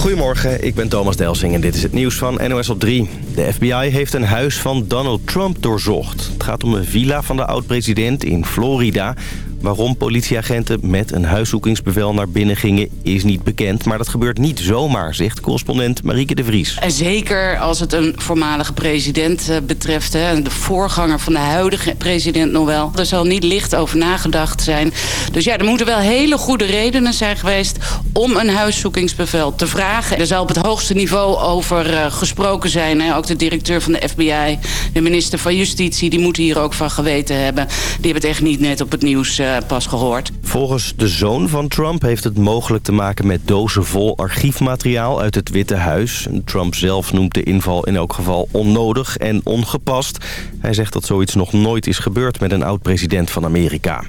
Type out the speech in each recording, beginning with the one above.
Goedemorgen, ik ben Thomas Delsing en dit is het nieuws van NOS op 3. De FBI heeft een huis van Donald Trump doorzocht. Het gaat om een villa van de oud-president in Florida... Waarom politieagenten met een huiszoekingsbevel naar binnen gingen is niet bekend. Maar dat gebeurt niet zomaar, zegt correspondent Marieke de Vries. En zeker als het een voormalige president eh, betreft. Hè, de voorganger van de huidige president nog wel. Er zal niet licht over nagedacht zijn. Dus ja, er moeten wel hele goede redenen zijn geweest om een huiszoekingsbevel te vragen. Er zal op het hoogste niveau over uh, gesproken zijn. Hè. Ook de directeur van de FBI, de minister van Justitie, die moeten hier ook van geweten hebben. Die hebben het echt niet net op het nieuws uh, pas gehoord. Volgens de zoon van Trump heeft het mogelijk te maken met dozen vol archiefmateriaal uit het Witte Huis. Trump zelf noemt de inval in elk geval onnodig en ongepast. Hij zegt dat zoiets nog nooit is gebeurd met een oud-president van Amerika.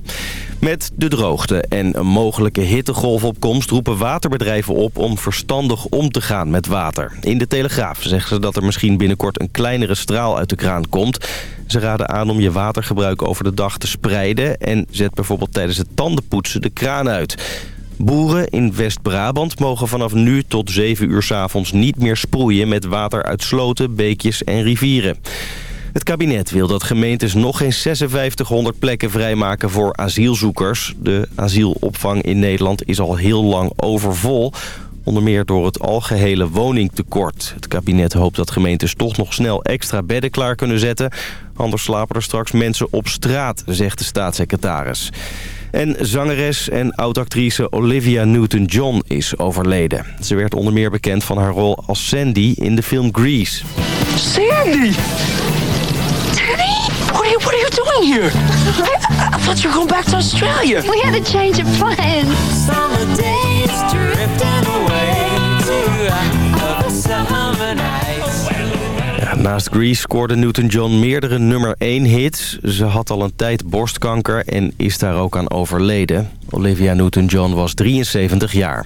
Met de droogte en een mogelijke hittegolfopkomst roepen waterbedrijven op om verstandig om te gaan met water. In de Telegraaf zeggen ze dat er misschien binnenkort een kleinere straal uit de kraan komt. Ze raden aan om je watergebruik over de dag te spreiden en zet bijvoorbeeld tijdens het tandenpoetsen de kraan uit. Boeren in West-Brabant mogen vanaf nu tot 7 uur s avonds niet meer sproeien met water uit sloten, beekjes en rivieren. Het kabinet wil dat gemeentes nog eens 5600 plekken vrijmaken voor asielzoekers. De asielopvang in Nederland is al heel lang overvol. Onder meer door het algehele woningtekort. Het kabinet hoopt dat gemeentes toch nog snel extra bedden klaar kunnen zetten. Anders slapen er straks mensen op straat, zegt de staatssecretaris. En zangeres en oud-actrice Olivia Newton-John is overleden. Ze werd onder meer bekend van haar rol als Sandy in de film Grease. Sandy! What you, what are you doing here? I, I thought you were going back to Australia. We had a change of plans. Summer days drifting away to summer nights. Naast Grease scoorde Newton-John meerdere nummer 1 hits. Ze had al een tijd borstkanker en is daar ook aan overleden. Olivia Newton-John was 73 jaar.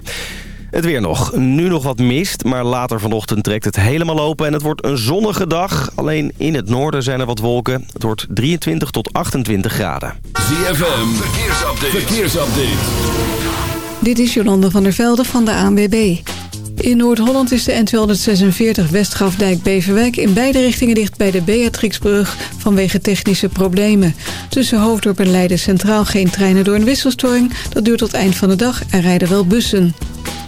Het weer nog. Nu nog wat mist, maar later vanochtend trekt het helemaal open... en het wordt een zonnige dag. Alleen in het noorden zijn er wat wolken. Het wordt 23 tot 28 graden. ZFM, verkeersupdate. verkeersupdate. Dit is Jolande van der Velde van de ANWB. In Noord-Holland is de N246 Westgrafdijk-Beverwijk in beide richtingen dicht bij de Beatrixbrug vanwege technische problemen. Tussen Hoofddorp en Leiden Centraal geen treinen door een wisselstoring. Dat duurt tot eind van de dag en rijden wel bussen.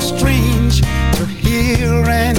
Strange to hear and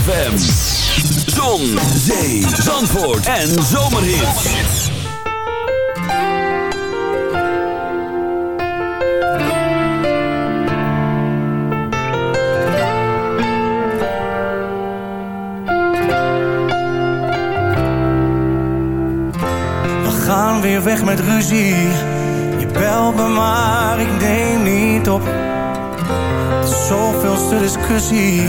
ZFM. Zon, zee, zandvoort en zomerhits. We gaan weer weg met ruzie. Je belt me maar, ik neem niet op. Zoveelste discussie.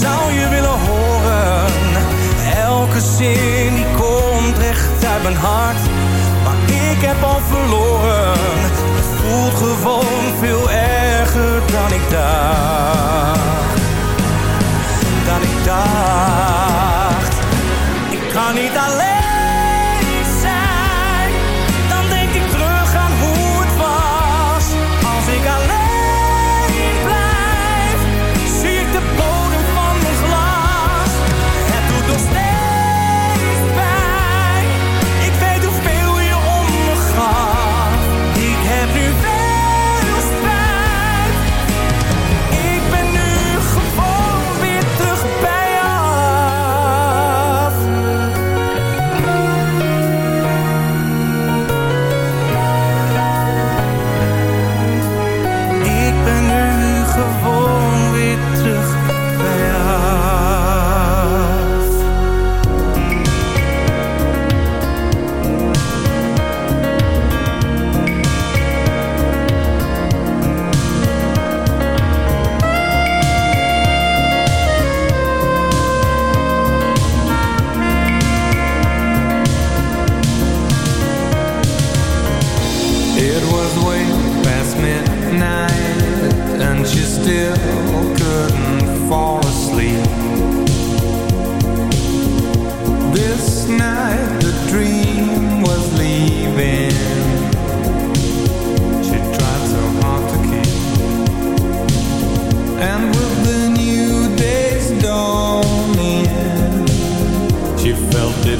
Zou je willen horen? Elke zin die komt recht uit mijn hart. Maar ik heb al verloren. Voelt gewoon veel erger dan ik dacht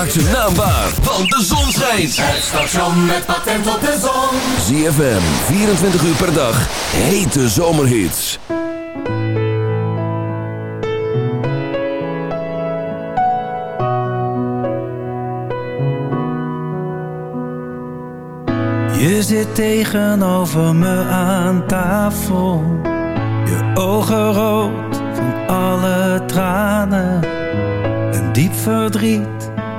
Maak zijn naam waar, want de zon schijnt. Het station met patent op de zon. ZFM, 24 uur per dag, hete zomerhits. Je zit tegenover me aan tafel. Je ogen rood van alle tranen. Een diep verdriet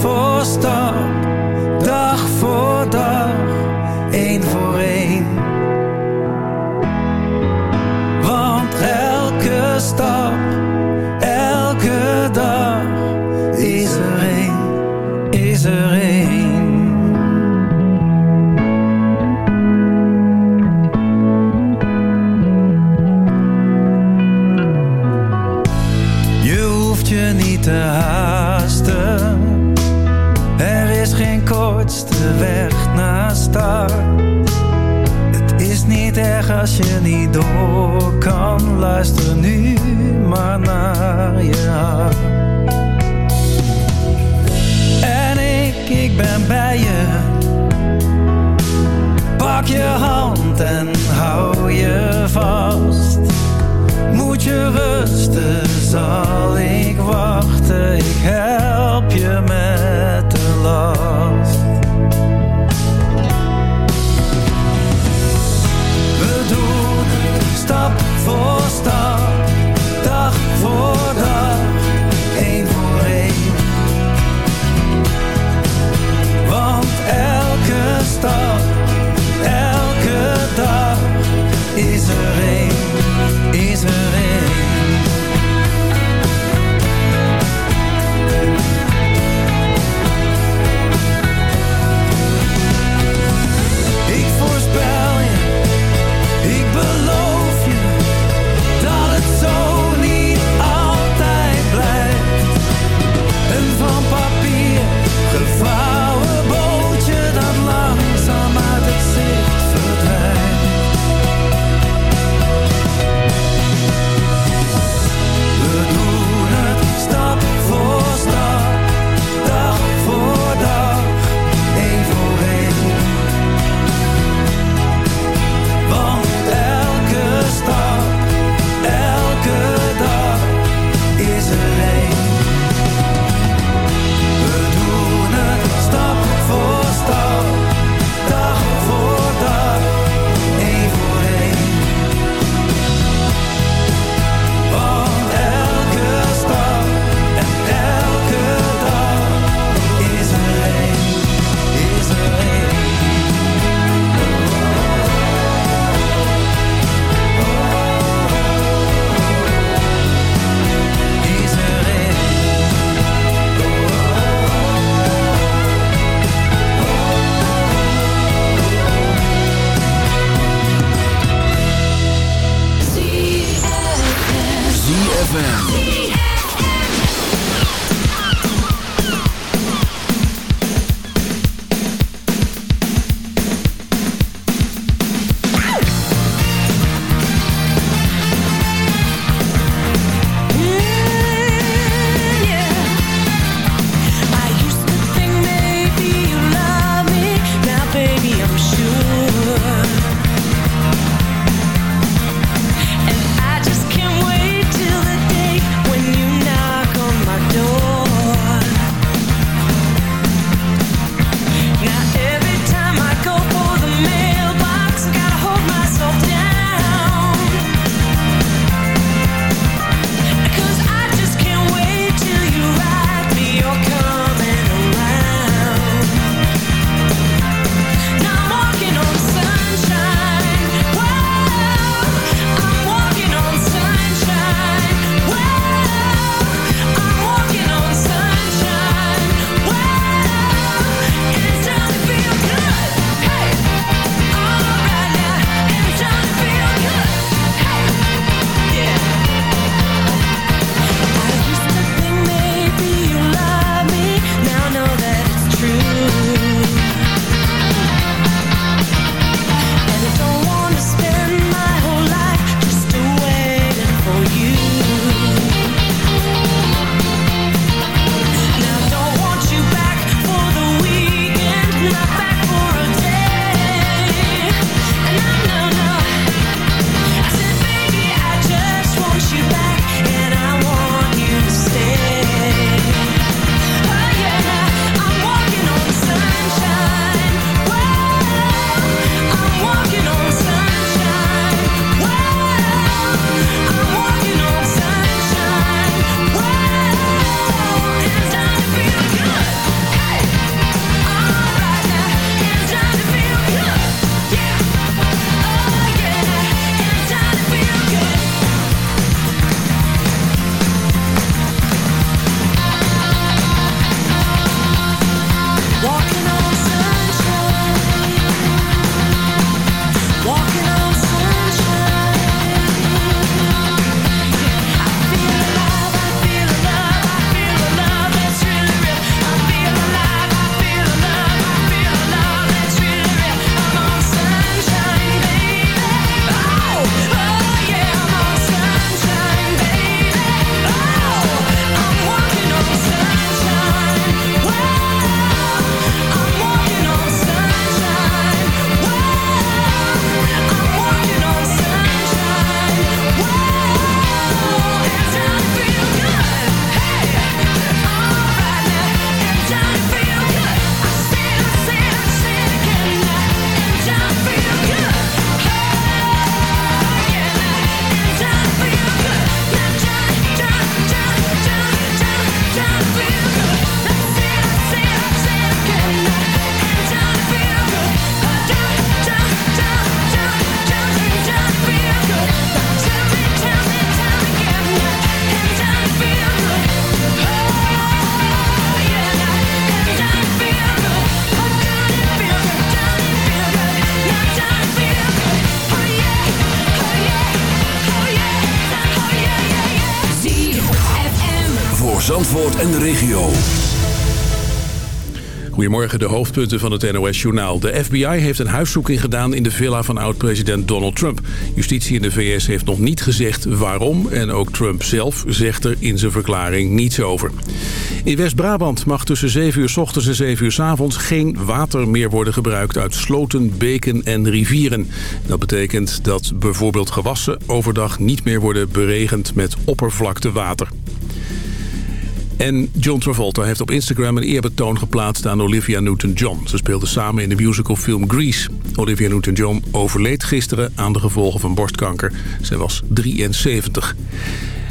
Stap voor maar naar je hart. En ik, ik ben bij je. Pak je hand en hou je vast. Moet je rusten, zal ik wachten. Ik help je met de last. We doen stap voor en de regio. Goedemorgen, de hoofdpunten van het NOS-journaal. De FBI heeft een huiszoeking gedaan in de villa van oud-president Donald Trump. Justitie in de VS heeft nog niet gezegd waarom... en ook Trump zelf zegt er in zijn verklaring niets over. In West-Brabant mag tussen 7 uur s ochtends en 7 uur s avonds... geen water meer worden gebruikt uit sloten, beken en rivieren. Dat betekent dat bijvoorbeeld gewassen overdag niet meer worden beregend met oppervlaktewater. En John Travolta heeft op Instagram een eerbetoon geplaatst aan Olivia Newton-John. Ze speelden samen in de musicalfilm Grease. Olivia Newton-John overleed gisteren aan de gevolgen van borstkanker. Zij was 73.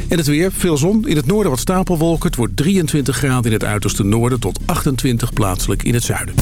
En het weer, veel zon, in het noorden wat stapelwolken. Het wordt 23 graden in het uiterste noorden tot 28 plaatselijk in het zuiden.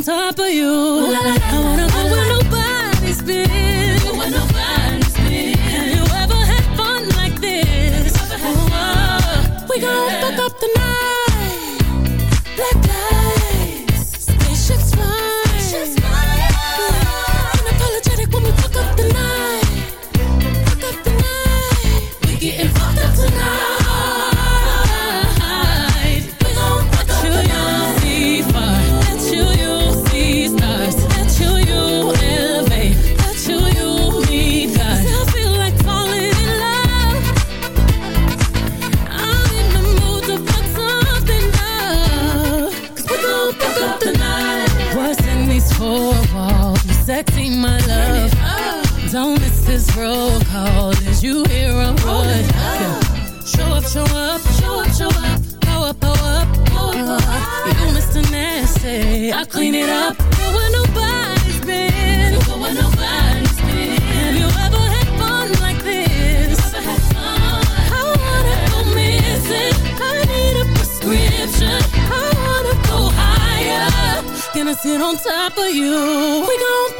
on top of you. I wanna go I clean it up. Go where nobody's been. Go where nobody's been. Have you ever had fun like this? Fun? I wanna go missing. I need a prescription. I wanna go higher. Gonna sit on top of you. We gon'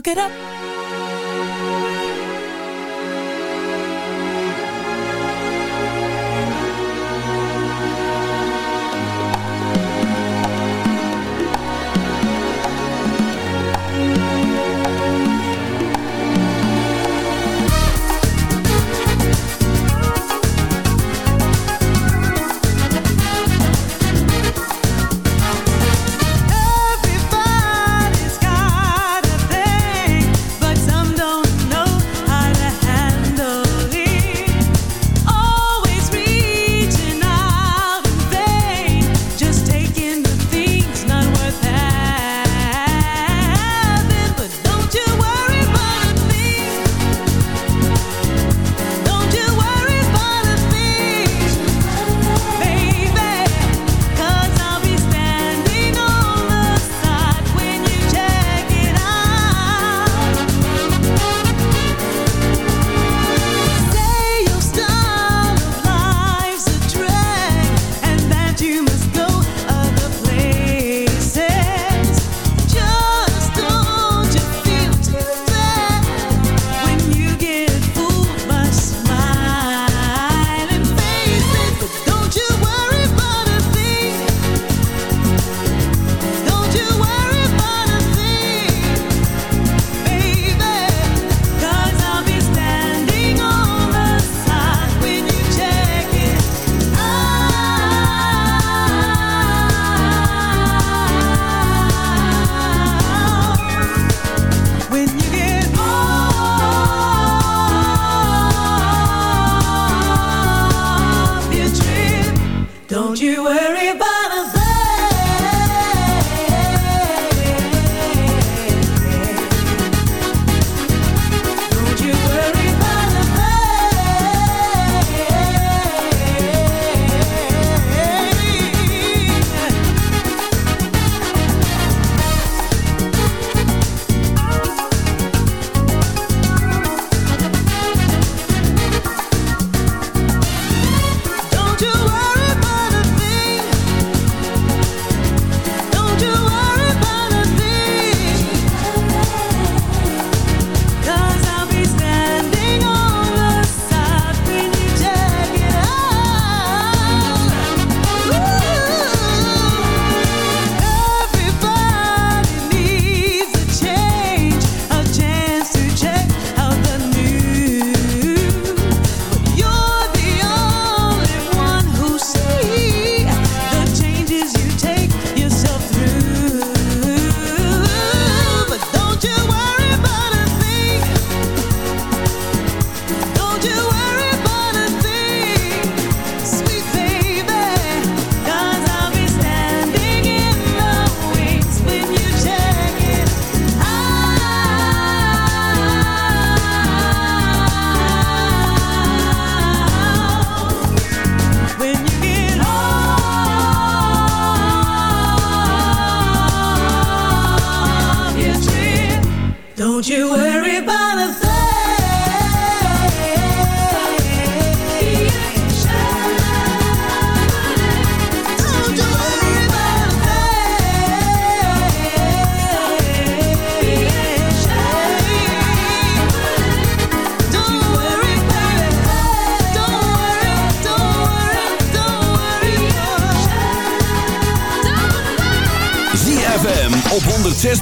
Look it up.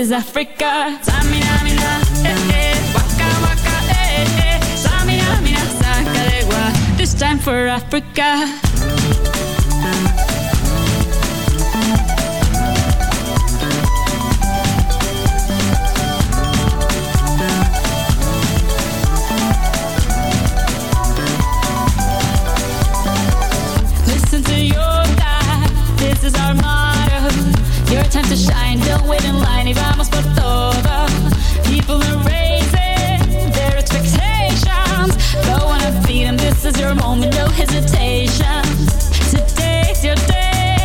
is Africa. Samina, mina, eh, eh. Waka, waka, eh, eh. Samina, mina. This time for Africa. time to shine. Don't wait in line, y vamos por todo. People are raising their expectations. Don't wanna feed them, this is your moment, no hesitation. Today's your day,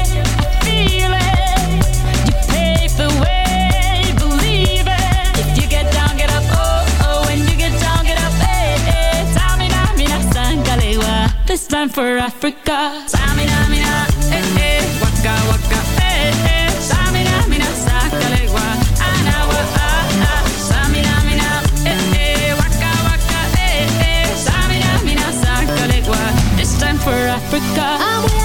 I feel it. You pave the way, believe it. If you get down, get up, oh, oh. When you get down, get up, This time for Africa. Africa. Ah,